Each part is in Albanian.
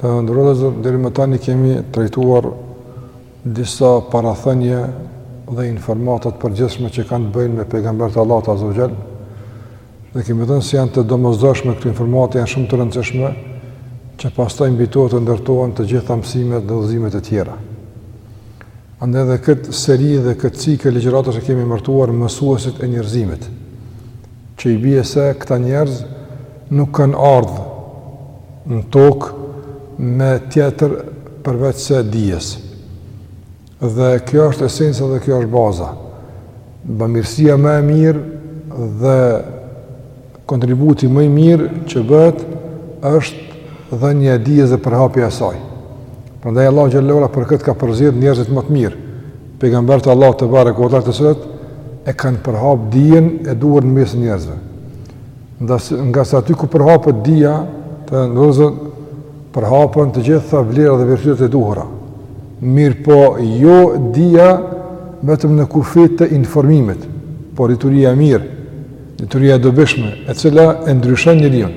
Të nderuar dhe zërë, deri më tani kemi trajtuar disa parathënje dhe informatat përgjithshme që kanë të bëjnë me pejgamberët e Allahut azze ve xhel, dhe kemi thënë se janë të domozdoshme këto informata, janë shumë të rëndësishme, që pastaj mbi to edhe të ndërtohen të gjitha mësimet dhe udhëzimet e tjera. Andaj edhe këtë seri dhe këtë cikël ligjëratash e kemi emërtuar mësuesit e njerëzimit. që i bie se këta njerëz nuk kanë ardhur në tokë me tjetër përveçse dijes. Dhe kjo është esenca dhe kjo është baza. Bëmirësia më e mirë dhe kontributi më i mirë që bëhet është dhënia e dijes dhe përhapja e saj. Prandaj Allahu xhel-le ve ala për këtë ka përzgjedh njerëzit më të mirë, Pejgamberët e Allahut tebareke ve teala të cilët e kanë përhap dijen e duhur në mes njerëzve. Ngase aty ku përhapet dija, të ndozën përhapen të gjitha vlerat dhe virtytet e duhura. Mirëpo jo dija vetëm në kufi të informimit, por dituria e mirë, Dituria e dobishme, e cila e ndryshon njeriu.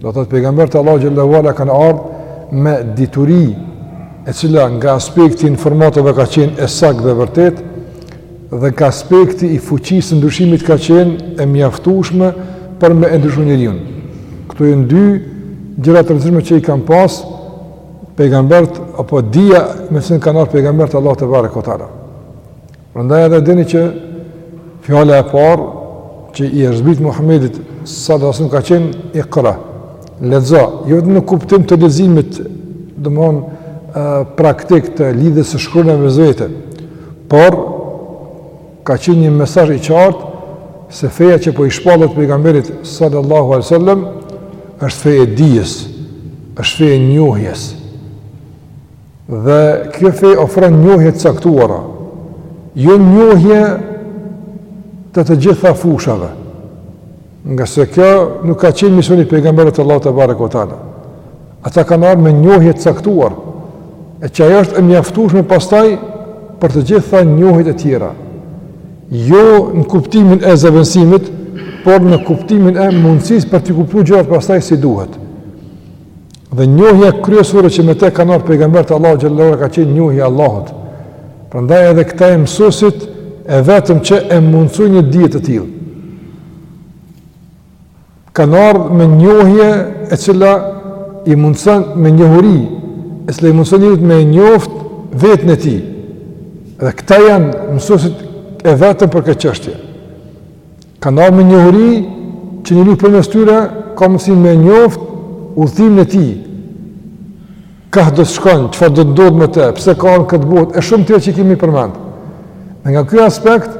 Do të thotë pejgamberët e Allahut xhel-le ve ala kanë ardhur me dituri e cila nga aspekti informativ ka qenë e saktë dhe e vërtetë dhe nga aspekti i fuqisë së ndryshimit ka qenë e mjaftushme për me e ndryshu njeriun. Këto janë dy gjëra të rëndësishme që i kanë pas pejgamberët apo dija me cilën kanë ardh pejgamberët e Allahut tebareke ve teala. Prandaj edhe dini që fjala e parë që i është zbrit Muhamedit sallallahu alaihi wasallam ka qenë ikra, lexo, jo vetëm në kuptim të leximit, domthon praktik të lidhjes së shkronjave mes vete, por ka qenë një mesazh i qartë se feja që po i shpallet pejgamberit sallallahu alaihi wasallam është feja e dijes, është feja e njohjes. Dhe kjo fe ofron njohje të caktuara, jo njohje të të gjitha fushave, ngase kjo nuk ka qenë misioni i pejgamberëve të Allahut tebareke ve teala. Ata kanë ardhur me njohje të caktuar, e që ajo është e mjaftueshme pastaj për të gjitha njohjet e tjera. Jo në kuptimin e zëvendësimit, por në kuptimin e mundësisë për t'i kuptuar gjërat pastaj si duhet. Dhe njohja kryesore që me te kanë ardhur pejgamberët e Allahut xhel-le ve ala ka qenë njohja e Allahut. Prandaj edhe këta janë mësuesit e vetëm që e mundësojnë një dije të tillë. Kanë ardhur me njohje e cila i mundëson me njohuri, e cila i mundëson njeriut me njoft veten e tij. Dhe këta janë mësuesit e vetëm për këtë çështje. Kanë ardhur me njohuri që njeriu përmes tyre ka mundësi me njoftë udhëtimin e tij. Ka do të shkon, çfarë do të ndodhë me të, pse ka ardhë në këtë botë e shumë tjera që i kemi përmend. Dhe nga ky aspekt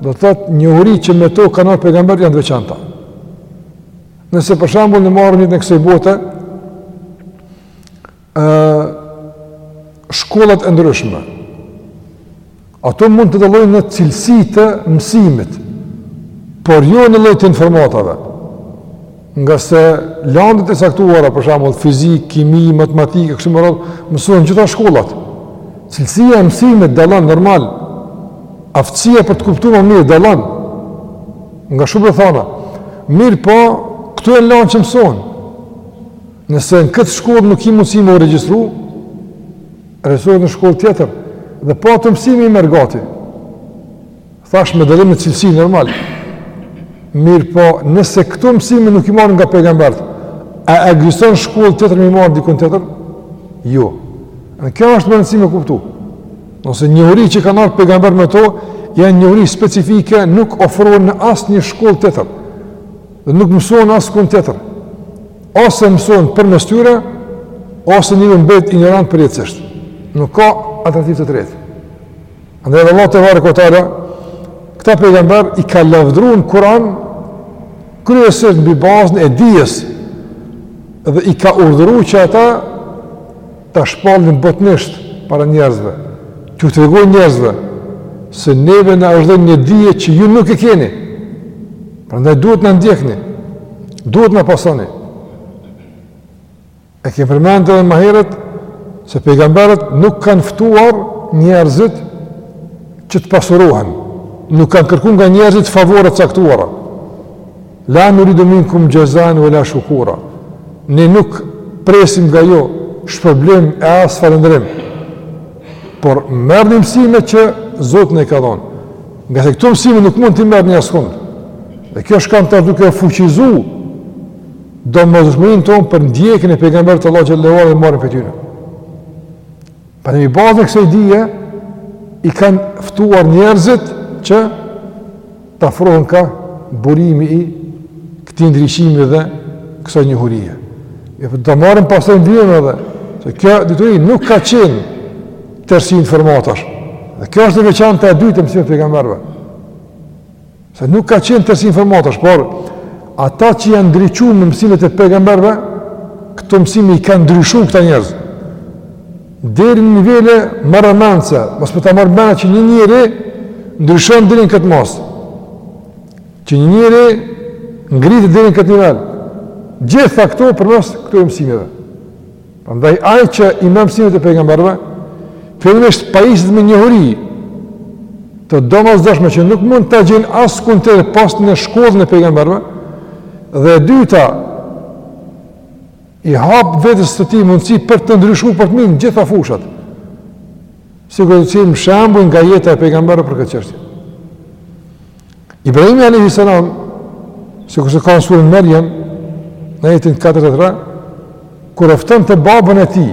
do të thotë njohuri që me to kanë ardhur pejgamberët janë të veçanta. Nëse për shembull ne marrim jetën e kësaj bote, ë shkollat e ndryshme. Ato mund të dallojnë në cilësi të mësimit, por jo në lloj të informatave. Ngase landët e caktuara, për shembull, fizikë, kimi, matematikë, kështu me radhë, mësohen në gjitha shkollat. Cilësia e mësimit dalon normal, aftësia për të kuptuar më mirë dallon nga shumë rrethana. Mirëpo, këto janë landë që mësohen. Nëse në këtë shkollë nuk ki mundësi me u regjistru, regjistrohesh në shkollë tjetër, dhe po ato mësime i merr gati. Thashë me dallim në cilësi, normal. Mirëpo, nëse këto mësime nuk i merr nga pejgamberët, a ekziston shkollë tjetër me i marrë dikun tjetër? Jo. Dhe kjo është me rëndësi me kuptu. Se njohuritë që kanë ardhë pejgamberët me to, janë njohuri specifike, nuk ofrohen në asnjë shkollë tjetër, dhe nuk mësohen askun tjetër. Ose mësohen përmes tyre, ose njeriu mbet injorant përjetësisht. Nuk ka alternativë të tretë. Andaj edhe Allahu tebareke ue teala, këta pejgamberë i ka lavdru në Kur'an kryesisht mbi bazën e dijes dhe i ka urdhëru që ata ta shpallin botënisht para njerëzve, t'ju tregojnë njerëzve se neve na është dhënë një dije që ju nuk e keni. Prandaj duhet na ndjekni. Duhet na pasoni. E kemi përmendur edhe më herët se pejgamberët nuk kanë ftuar njerëzit që të pasurohen. Nuk kanë kërku nga njerëzit favore të caktuara. La nuridu minkum jazan wala shukura. Ne nuk presim nga ju shpërblim e as falënderim. Por merrni mësimet që Zoti na ka dhënë. Ngase këto mësime nuk mund t'i merrni askund. Dhe kjo shkon tash duke fuqizu domosdoshmërinë tonë për ndjekjen e pejgamberëve të Allahut xhele ue ala dhe marrjen prej tyne. Pra mbi bazën e kësaj dije, i kanë ftuar njerëzit që të afrohen ka burimi i këtij ndriçimi dhe kësaj njohurie. E për ta marrë pastaj një mend edhe, se kjo dituri nuk ka qenë tërësi informatash. Dhe kjo është e veçanta e dytë e mësimeve të pejgamberëve. Se nuk ka qenë tërësi informatash, por ata që janë ndriçu me mësimet e pejgamberëve, këto mësime i kanë ndryshu këta njerëz. Deri në nivele marramendëse, mos po ta marr mend që një njeri ndryshon deri në këtë masë. Që një njeri ngritet deri në këtë nivel. Gjitha këto përmes këtyre mësimeve. Prandaj ai që i merr mësimet e pejgamberëve, fillimisht pajiset me njohuri të domosdoshme që nuk mund ta gjejnë askund tjetër pos në shkollën e pejgamberëve. Dhe e dyta, I hap vetes së tij mundësi për të ndryshuar për të mirë në gjitha fushat. Sikur të sjellim shembull nga jeta e pejgamberëve për këtë çështje. Ibrahimi a.s. Sikurse ka në suren Merjem, në ajetin 43, kur e ftonte babën e tij,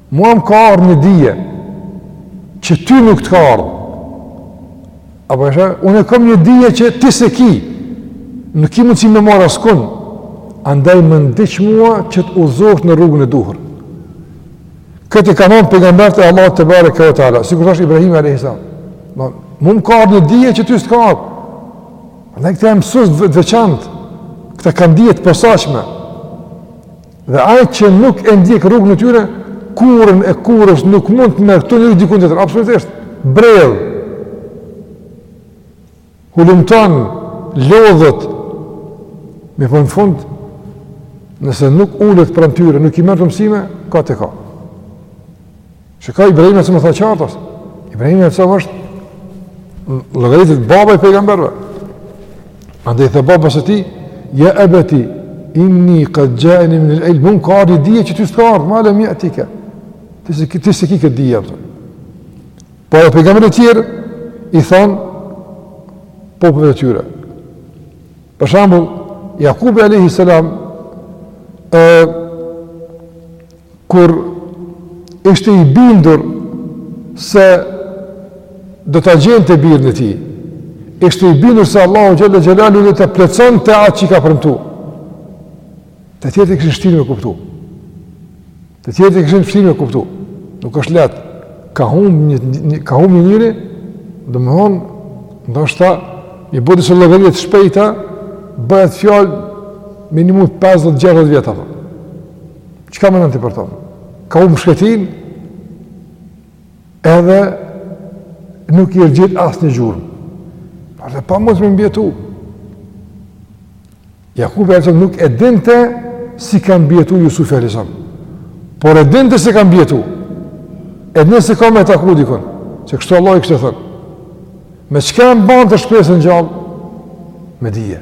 Mua më ka ardhur një dije që ty nuk të ka ardhur. Apo është, unë kam një dije që ti s'e ke. Nuk ki mundsi me marrë askund. Andaj më ndiq mua që të udhëzohesh në rrugën e duhur. Këtë e kanë thënë pejgamberët e Allahut tebareke ve teala, sikur thashë Ibrahim alejhis selam. Mu m'ka ardhur dije që ty s'të ka ardhur. Andaj këta janë mësues të veçantë. Këta kanë dije të posaçme. Dhe ai që nuk e ndjek rrugën e tyre, kurrën e kurrës nuk mund t'i merr këto njohuri dikun tjetër, absolutisht. Bredh. Hulumton lodhet. Mirëpo në fund, nëse nuk ulet pranë tyre, nuk i merr këto mësime, ka të ka. Çka Ibrahim a.s. e tha qartë, Ibrahim a.s. është llogaritet baba i pejgamberëve. Andaj i tha babës së tij, ja ebeti, inni kad xhaeni minel ilm, mund ka ardi dhije që ty së të ardhë, ma lem jetike. Ti s'e ki këtë dije, pra. Po edhe pejgamberët e tjerë i thonë popujve të tyre. Për shembull, Jakubi a.s. e kur ishte i bindur se do ta gjente birin e tij, ishte i bindur se Allahu xhel-le xhelaluhu do ta plotësonte atë që i ka premtu. Të tjerët e kishin shtirë me kuptu. Të tjerët e kishin shtirë me kuptu. Nuk është lehtë. Ka hum një, një, ka hum një njeri, domethonë, ndoshta, me i bo disa llogari të shpejta, bëhet fjalë minimum 50-60 vjet ato. Çka menon ti për to? Ka hum në shkretinë edhe nuk i është gjet asnjë gjurmë. Por dhe pa mos me mbijetu. Jakubi a.s. nuk e dinte si ka mbijetu Jusufi a.s. Por e dinte se ka mbijetu. E dinte se ka me taku dikun. Se kështu Allahu i kishte thënë. Me çka e mbante shpresën gjallë? Me dhije.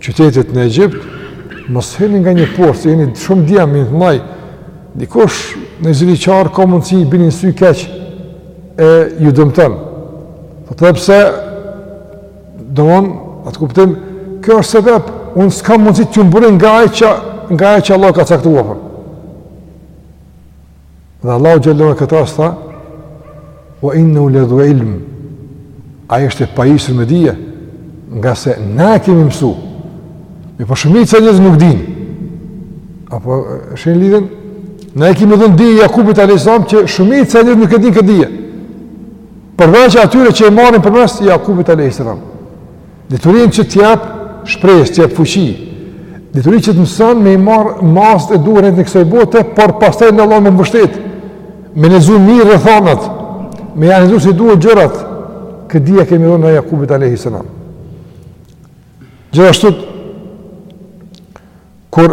qytetit në Egjipt, mos hini nga një portë, se jeni shumë djem, jeni të mdhaj, dikush një ziliqar ka mundësi i bini në sy keq e ju dëmton. Po edhe pse, domon, atë kuptim, kjo është sebep, unë s'kam mundësi t'ju mbroj nga ajo që, nga ajo që Allahu ka caktuar. Dhe Allahu xhallahu në këtë rast tha: "Wa innahu ladhu ilm." Ai është i pajisur me dije, ngase na e kemi mësu. Mirëpo shumica e njerëzve nuk dinë. A po e shihni lidhjen? Na i kemi dhënë dije Jakubit alayhis salam që shumica e njerëzve nuk e dinë këtë dije. Përveç atyre që e marrin përmes Jakubit alayhis salam. Diturinë që të jap shpresë, të jap fuqi. Diturinë që të mëson me i marr masat e duhura të kësaj bote, por pastaj në Allahun m'u mbështet. Me lexu mirë rrethanat, me i analizu si duhet gjërat. Këtë dije ia kemi dhënë na Jakubit alayhi salam. Gjithashtu kur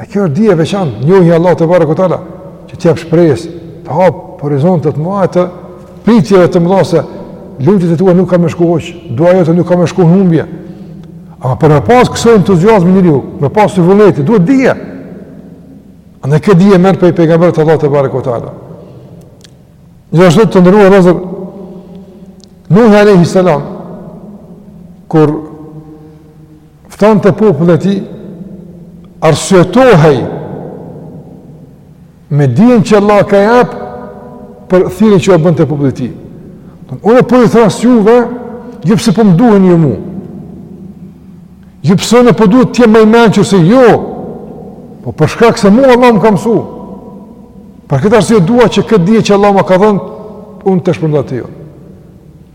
A kjo është dije e veçantë, njohja e Allahut tebareke ve teala, që të jep shpresë, të hap horizontet e mdha, të pritjeve të mëdha se lutjet e tua nuk kanë me shku huq, duaja jote nuk ka me shku në humbje. Ama për me pas kësi entuziazmi njeriu, me pas të vullnetit, duhet dije. Andaj këtë dije e merr prej pejgamberit të Allahut tebareke ve teala. Gjithashtu të nderuar vëllezër, Nuhi a.s. kur Ftonte popullin e tij, arsyetohej me dijen që Allah ka jep për thirrjen që ia bënte popullit të tij. Unë po ju thras juve, jo pse po më duheni ju mu. Jo pse unë po duhet të jem më i mençur se ju. Po për shkak se mua Allahu më ka mësu. Për këtë arsye dua që këtë dije që Allahu ma ka dhënë, unë ta shpërndaj te ju.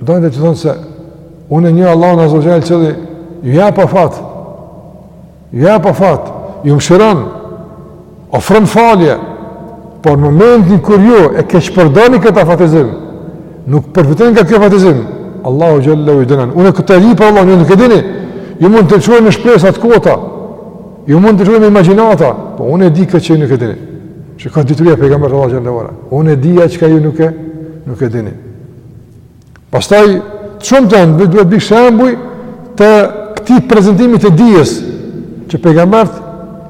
Dojnë dhe të thonë se, unë e njoh Allahun azze ve xhel që edhe ju jap afat, ju jap afat, ju mëshiron, ofron falje, por në momentin kur ju e keqpërdorni këtë afatizim, nuk përfitoni nga ky afatizim, Allahu xhelle ju dënon, unë këtë e di prej Allahut, ju nuk e dini, ju mund të jetoni në shpresa të kota, ju mund të jetoni në imagjinata, po unë e di këtë që ju nuk e dini, çka dituria e pejgamberit Allah xhelle ve ala, unë e di atë çka ju nuk e, nuk e dini. Pastaj, shumë të në duhet bërë shembuj të këtij prezentimi të dijes, që pejgamberët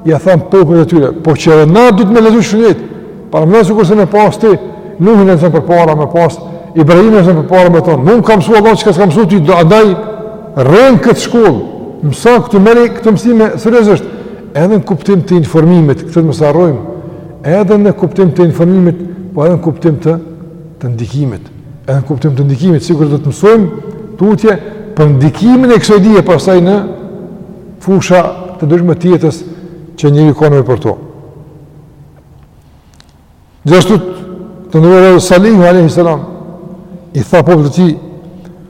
ia thanë popujve të tyre, po që edhe na duhet me lexu shenjat, paramendo sikurse me pas ti Nuhin mësues përpara, me pas Ibrahimin mësues përpara me të thanë, mu më ka msu Allahu çka s'të ka msu ty, andaj rri në këtë shkollë, mëso këto, merri këto mësime seriozisht, edhe në kuptim të informimit, këtë mësa rëmë, edhe në kuptim të informimit, po edhe në kuptim të të ndikimit. Edhe në kuptim të ndikimit, sikur do të mësojmë tutje për ndikimin e kësaj dije pastaj në fusha të ndryshme të jetës që njeriu ka nevojë për to. Gjithashtu të nderuar Salihu alayhi salam i tha popullit të tij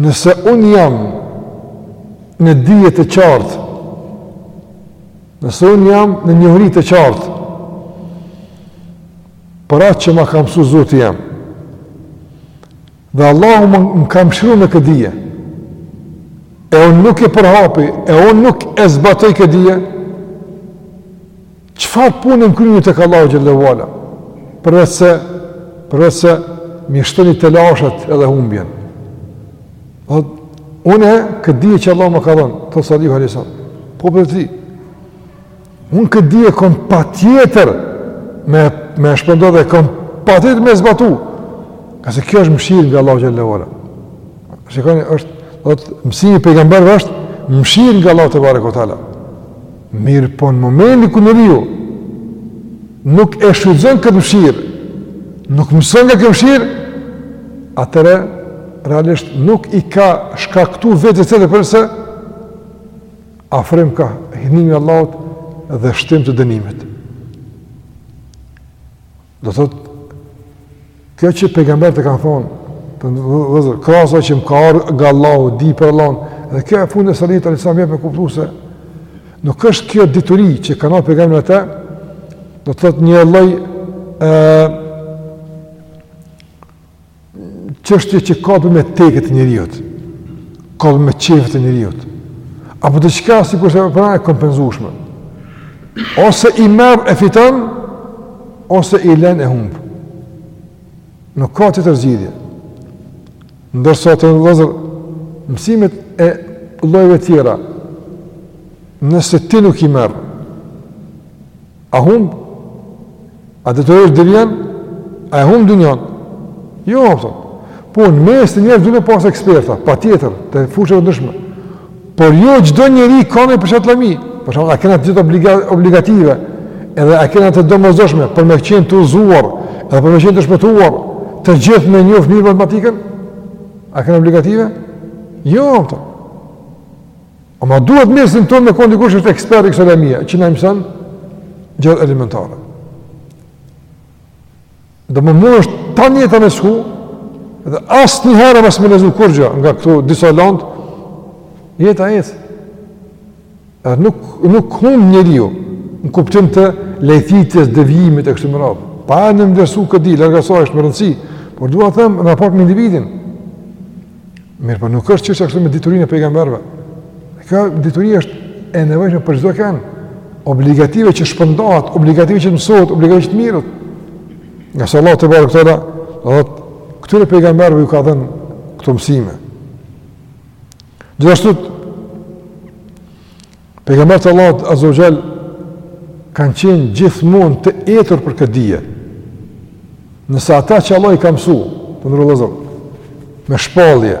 Nëse unë jam në dije të qartë, nëse unë jam në njohuri të qartë, për atë që ma ka msu Zoti jem, dhe Allahu më, më ka mshiru me këtë dije, e unë nuk e përhapi, e unë nuk e zbatoj këtë dije, Çfarë pune më kryeni tek Allahu xhelle ue ala? Përveç se përveç se m'i shtoni telashet edhe humbjen. Po unë këtë dije që Allah më ka dhënë, thotë Salihu alejhi selam popullit të tij, unë këtë dije kom pa tjetër me e shpërnda dhe kom pa tjetër me e zbatu, ngase kjo është mshirë nga Allahu xhelle ue ala. Shikoni, është, do të thotë mësimi i pejgamberve është mshirë nga Allahu tebareke ue teala. Mirëpo në momentin kur njeriu nuk e shfrytëzon këtë mëshirë, nuk mëson nga kjo mëshirë, atëherë realisht nuk i ka shkaktu vetes tjetër përveçse afrim ka hidhnimi i Allahut dhe shtim të dënimit. Do të thotë kjo që pejgamberët e kanë thonë, të nderuar, këto fraza që më ka ardhur nga Allahu, di për Allahun, dhe kjo e fundit e Salihut alejhi selam jep me kuptu se nuk është kjo dituri që kanë ardhë pejgamberët me të, do të thotë një lloj ë çështje që ka t'bëjë me teket e njeriut, ka t'bëjë me qejfet e njeriut. Apo diçka sikurse pra e kompenzueshme. Ose i merr e fiton, ose i len e humb. Nuk ka tjetër zgjidhje. Ndërsa të nderuar vllazër, mësimet e llojeve tjera, nëse ti nuk i merr, a humb, a të vjen? A e humb dynjan? Jo, haptën. Po, në mes të njerëzve duhen me pas eksperta, patjetër, të fushave të ndryshme. Por jo, çdo njeri ka nevojë për qat lami. Për shembull, a kena të gjithë obliga, obligative, edhe a kena të domosdoshme, për me qenë të udhëzuar, edhe për me qenë të shpëtuar, të gjithë me njoftë mirë matematikën? A kena obligative? Jo, haptën. Ama duhet n'mesin tonë me kon dikush është ekspert i kësaj lëmie, që na i mëson gjërat elementare. Domethënë mundesh tanë jetën me shku, dhe asnjëherë mos me lexu kurgja nga këto disa landë, jetë a jetë. E nuk, nuk hup njeriu, në kuptim të lajthitjes, devijimit e kështu me radhë. Pa e nënvlerësu këtë dije, larg asaj, është me rëndësi, por dua të them në raport me individin, Mirëpo nuk është çështja kështu me diturinë e pejgamberëve. Kjo dituri është e nevojshme për çdokënd. Obligative që shpërndahet, obligative që mësohet, obligative që të merret. Ngase Allahu tebareke ve teala, domethënë këtyre pejgamberëve ju ka dhënë këto mësime. Gjithashtu, Pejgamberët e Allahut Azza wa Jall kanë qenë gjithmonë të etur për këtë dije. Nëse ata që Allahu i ka mësu, të nderuar vëllezër, me shpalje,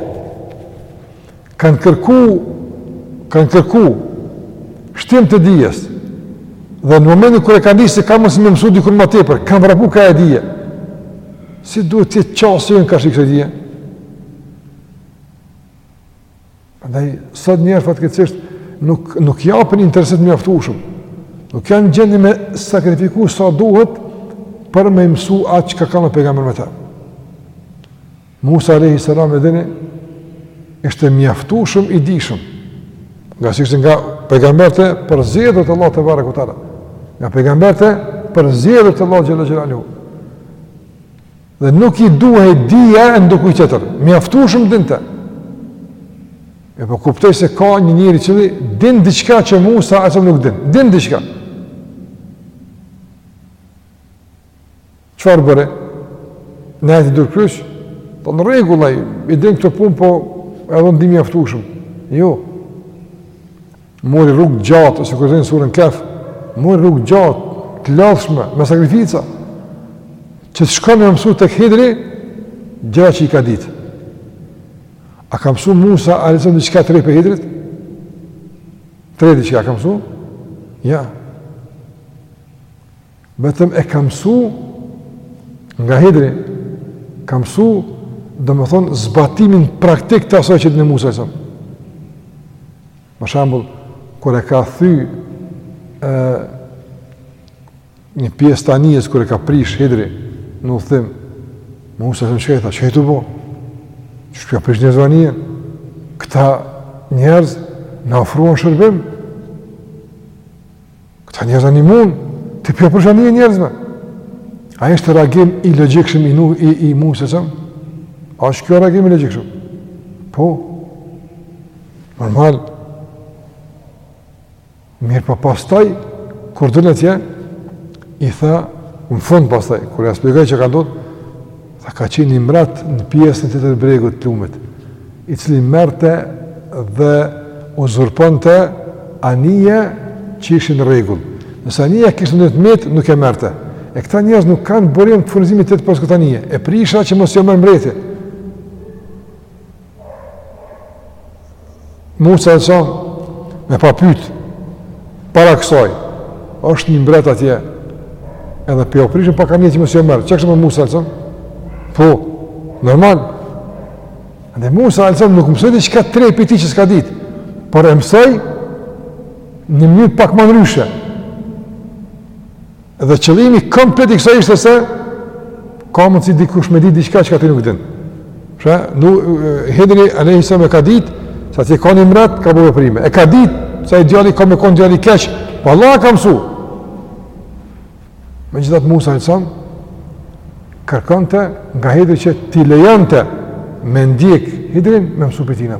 kanë kërku, kanë kërku shtim të dijes, dhe në momentin kur e kanë ditë se ka mundësi me mësu dikun më tepër, kanë vrapu kah ajo dije, si duhet të jetë qasja jonë karshi kësaj dije? Andaj sot njerëzit fatkeqësisht nuk nuk japin interes të mjaftueshëm. Nuk janë në gjendje me sakrifiku sa duhet për me mësu atë çka kanë ardh pejgamberët me të. Musa alayhi salam e dini ishte mjaftueshëm i dijshëm. Ngase ishte nga pejgamberët e përzgjedhur të Allahut tebareke ve teala. Nga pejgamberët e përzgjedhur të Allahut xhelle xhelaluhu. Dhe nuk i duhej dija e ndokujt tjetër, mjaftueshëm dinte. E po kuptoi se ka një njeri i cili din diçka që Musa alejhi selam nuk din, din diçka. Çfarë bëri? Nejti durkryq? Tha në rregull, ai i din këto punë, po edhe unë di mjaftueshëm. Jo. Mori rrugë të gjatë, sikurse në suren Kehf, mori rrugë të gjatë, të lodhshme, me sakrifica. Që të shkon me mësu tek Hidri, gjëra që i ka ditë. A ka mësu Musa alejhi selam diçka të re prej Hidrit? Të re diçka ka mësu? Ja. Vetëm e ka mësu nga Hidri, ka mësu domethënë zbatimin praktik të asaj që din Musa alejhi selam. Për shembull, kur e ka thy e, një pjesë të anijes, kur e ka prish Hidri në udhëtim, Musa alejhi selam çka i tha, çka je tu bo? Qysh po ia prish njerëzve anijen? Këta njerëz na ofruan shërbim, Këta njerëz na nimun, ti p'jau prish anijen njerëzve. A është reagim i logikshëm i, nu, i, i Musës alejhi selam? A është kjo reagim i logikshëm? Po, normal. Mirëpo pastaj, kur dul atje, i tha, në fund pastaj, kur ia shpjegoi çka ka ndodhë, Tha ka qenë ni mret në pjesën tjetër të bregut të lumit, i cili merrte dhe uzurponte anije që ishin në rregull. Nëse anija kishte ndonjë të metë, nuk e merrte. E këta njerëz nuk kanë burim të furnizimit tjetër pos këta anije. E prisha që mos jau merr mbreti. Musa e sa, me pa pytë, para kësaj, është një mbret atje, edhe për jo prishën, pa kam një që mësë jo mërë, që kështë më Musa e sa? Po, normal, dhe Musa e sa nuk mësëti që ka tre për ti që s'ka ditë, por e mësëti një mjë pak më nëryshe, Dhe qëllimi komplet i kësaj ishte se ka mundësi dikush me ditë diçka çka ti nuk din. Pra, nu, Hidri alejhi selam e ka ditë se atje ka një mret, ka bo veprime. E ka ditë, se ai djali ka me konë djalë i keq, po Allahu e ka mësu. Megjithatë Musa alejhi selam kërkonte nga Hidri që t'i lejonte me ndjek Hidrin me mësu prej tina.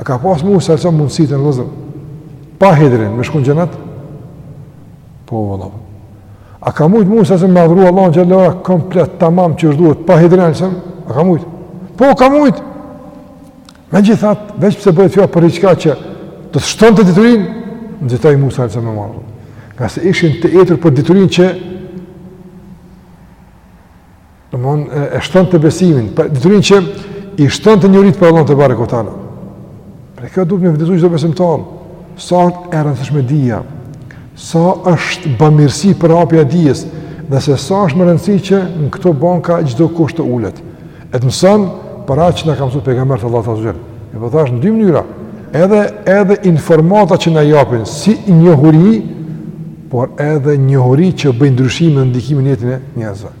A ka pas Musa alejhi selam mundësi, të nderuar vëllezër, pa Hidrin me shku n' xhenet? Po valla. A ka mujt Musa alejhi selam me adhuru Allahun xhelle xhelaluhu komplet tamam qysh duhet pa Hidrin alejhi selam? A ka mujt? Po ka mujt. Megjithatë, veç pse bëhet fjalë për diçka që do të shtonte diturinë, nxitoi Musa alejhi selam me marrë. Ngase ishin të etur për diturinë që Domethënë, e, e shtonte besimin, për diturinë që i shtonte njohuritë për Allahun tebareke ve teala. Prej kësaj duhet me u vetëdijesu çdo besimtar, sa është e rëndësishme dija, sa është bamirësi përhapja e dijes, dhe se sa është me rëndësi që në këto banka çdokush të ulet. E të mësojë, për atë që na kanë mësu pejgamberët e Allahut azze ve xhel. E për po thashë në dy mënyra, edhe, edhe informata që na japin, si njohuri, por edhe njohuri që bëjnë ndryshim e ndikim në jetën e njerëzve.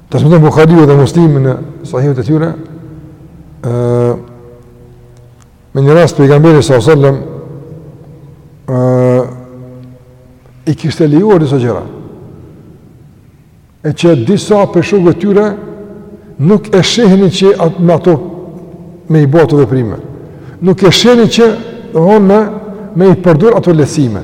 Transmeton Buhariu dhe Muslimi në Sahihet e tyre, ë me një rast pejgamberi sallallahu alajhi wasallam ë i kishte lejuar disa gjëra. E që disa prej shokëve të tyre nuk e shihnin që atë me ato me i bo ato veprime. Nuk e shihnin që dhe me, me i përdor ato lehtësime.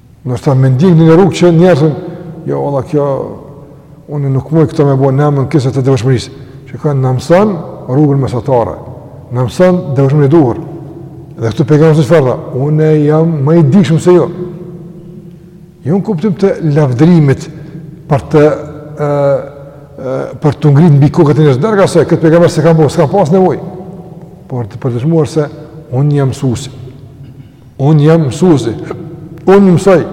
Do të thonë me ndjek ndonjë rrugë që njerëzit, jo valla kjo unë nuk mund këto me bo n'emën kësaj të devotshmërisë. Çka na mëson rrugën mesatare. Na mëson devotshmërinë e duhur. Dhe këtu pejgamberi sa çfarë tha, unë jam më i dijshëm se ju. Jo në kuptim të lavdërimit për të ë për të ngrit mbi kokën e njerëzve, ngase këtë pejgamberi s'e ka bërë, s'ka pas nevojë. Por për të dëshmuar se unë jam mësuesi. Unë jam mësuesi, unë mësoj.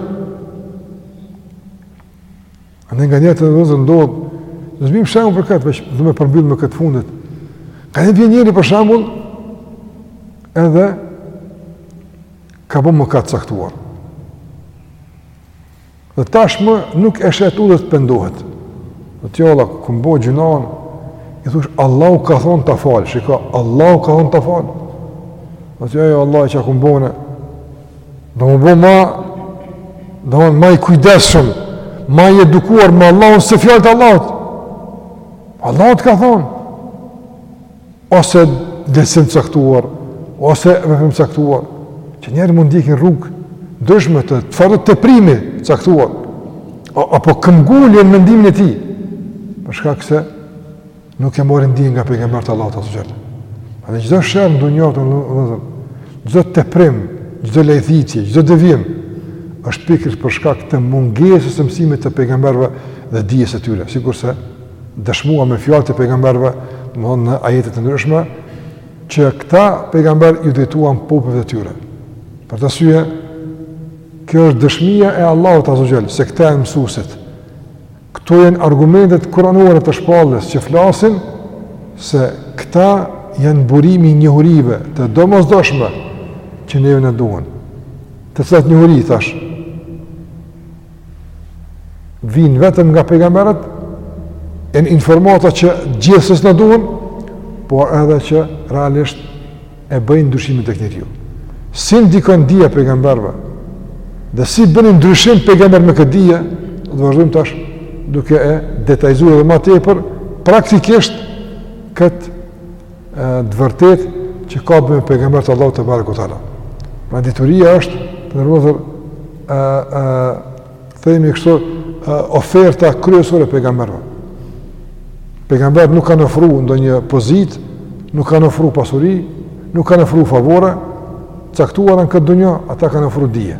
A nganjëherë domethënë ndodh, të bim shembull për këtë, veç do me përmbyll me këtë fundit. Ka një vjen njëri për shembull edhe ka bo mëkat të caktuar. Dhe tashmë nuk e sheh të udhës të pendohet. Dhe tha vallah, kam bo gjynah, i thush, Allahu ka thonë ta fal, shiko, Allahu ka thonë ta fal. Dhe tha jo, vallahi çka kam bo unë, do m'u bo ma, dhe më ma i kujdesshëm, ma i edukuar, me Allahun se fjalët e Allahut. Allahu të ka thonë. ose dësim të caktuar, ose veprim të caktuar, që njerëzit mund ndjekin rrugë ndryshme të çfarëdo teprimi të caktuar, apo këmbëngulje në mendimin e tij, për shkak se nuk e marrin dijen nga pejgamberët e Allahut Azze ve Xhel. Edhe çdo sherr në dunja domethënë, çdo teprim, çdo lajthitje, çdo devijim, është pikërisht për shkak të mungesës së mësimit të pejgamberëve dhe dijes së tyre, sikurse dëshmuar me fjalët e pejgamberëve, domthonë në ajete të ndryshme, që këta pejgamber iu drejtuan popujve të tyre. Për atë arsye, kjo është dëshmia e Allahut Azze ve Xhel, se këta janë mësuesit. Këto janë argumentet kuranore të shpalljes që flasin se këta janë burimi i njohurive të domosdoshme që neve na duan. Të cilat njohuri tash? vijnë vetëm nga pejgamberët, janë informata që gjithsesi na duhen, por edhe që realisht e bëjnë ndryshimin tek njeriu. Si ndikon dija e pejgamberëve, dhe si bënin ndryshim pejgamberët me këtë dije, do vazhdojmë tash duke e detajizuar edhe ma tepër, praktikisht këtë të vërtetë që kanë bë pejgamberët e Allahut tebareke ve teala. Pra dituria është, domethënë, themi kështu, oferta kryesore e pejgamberëve. Pejgamberët nuk kanë ofru ndonjë pozitë, nuk kanë ofru pasuri, nuk kanë ofru favore të caktuara në këtë dunja, ata kanë ofru dije.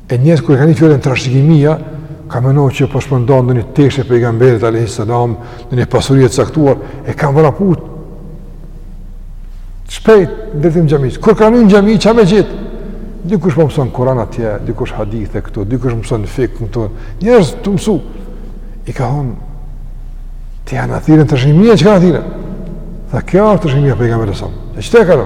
E njerëzit kur e kanë fjalën trashëgimia, ka menduar që po shpërndan ndonjë teshë e pejgamberit alejhi selam, ndonjë pasuri e caktuar, e kanë vrapu. Shpejt në drejtim xhamisë. Kur kanë në xhami ça me gjet. Dikush po mëson Kur'an atje, dikush hadithe këtu, dikush mëson fikh këtu. Njerëz tu mësu. I ka thon ti janë atyre trashëgimia që kanë atyre. Tha kjo është trashëgimia e pejgamberit sa. E çte kanë?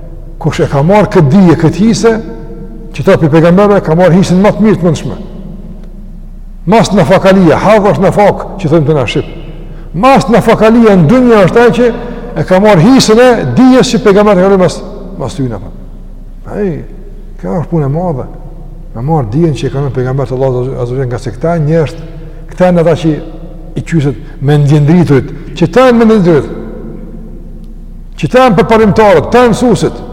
Kush e ka marrë këtë dije, këtë hise, që ta për pejgamberi e ka marrë hisen më të mirë të mundshme. Ma nafakalia, hadh është nafakë, që themi ne në shqip. Ma nafakalia në dunja është ai që e ka marrë hisen e dijes që pejgamberi e ka marrë mas, mas tyne. Ej, kjo është punë e madhe. Me marrë dijen që e ka marrë pejgamberi te Allahu azze ve xhel, ngase këta njerëz, këta janë ata që i qyset mendjendriturit, këta janë mendjendriturit, Këta janë përparimtarët, këta janë mësuesit.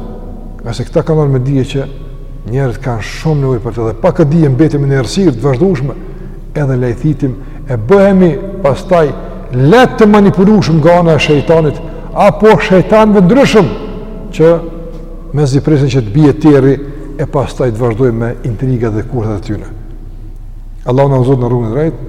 Ngase këta kanë marrë një dije që njerëzit kanë shumë nevojë për të dhe pa këtë dije mbetim në errësirë të vazhdueshme edhe lajthitim e bëhemi pastaj lehtë të manipulushëm nga ana e shejtanit apo shejtanëve të ndryshëm që mezi presin që të bie terri e pastaj të vazhdojnë me intriga dhe kurthet e tyne. Allahu na udhëzoftë në rrugën e drejtë,